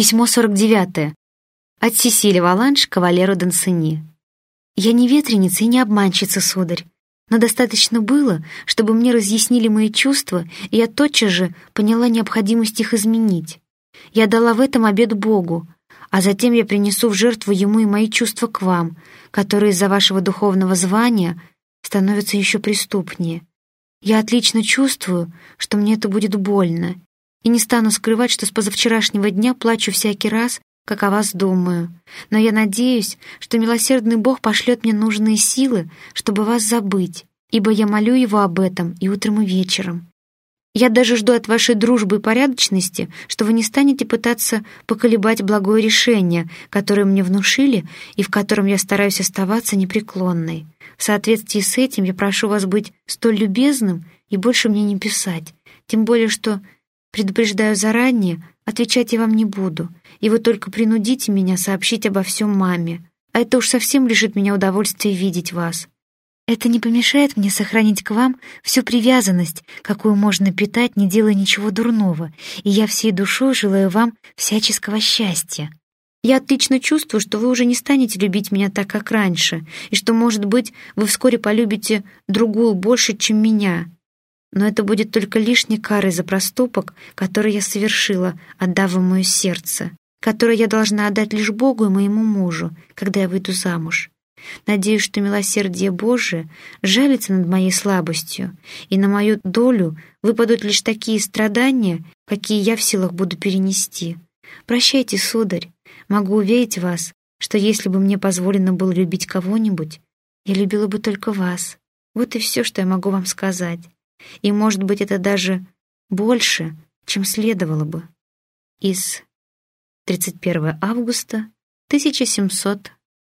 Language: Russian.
Письмо 49. От Сесили Валанш кавалеру Дансини. «Я не ветреница и не обманщица, сударь, но достаточно было, чтобы мне разъяснили мои чувства, и я тотчас же поняла необходимость их изменить. Я дала в этом обет Богу, а затем я принесу в жертву Ему и мои чувства к вам, которые из-за вашего духовного звания становятся еще преступнее. Я отлично чувствую, что мне это будет больно, и не стану скрывать, что с позавчерашнего дня плачу всякий раз, как о вас думаю. Но я надеюсь, что милосердный Бог пошлет мне нужные силы, чтобы вас забыть, ибо я молю Его об этом и утром, и вечером. Я даже жду от вашей дружбы и порядочности, что вы не станете пытаться поколебать благое решение, которое мне внушили и в котором я стараюсь оставаться непреклонной. В соответствии с этим я прошу вас быть столь любезным и больше мне не писать, тем более что, предупреждаю заранее, отвечать я вам не буду, и вы только принудите меня сообщить обо всем маме, а это уж совсем лишит меня удовольствия видеть вас. Это не помешает мне сохранить к вам всю привязанность, какую можно питать, не делая ничего дурного, и я всей душой желаю вам всяческого счастья. Я отлично чувствую, что вы уже не станете любить меня так, как раньше, и что, может быть, вы вскоре полюбите другую больше, чем меня. Но это будет только лишней карой за проступок, который я совершила, отдав вам мое сердце, которое я должна отдать лишь Богу и моему мужу, когда я выйду замуж. Надеюсь, что милосердие Божие жалится над моей слабостью, и на мою долю выпадут лишь такие страдания, какие я в силах буду перенести. Прощайте, сударь, могу уверить вас, что если бы мне позволено было любить кого-нибудь, я любила бы только вас. Вот и все, что я могу вам сказать. И, может быть, это даже больше, чем следовало бы. Из 31 августа 1700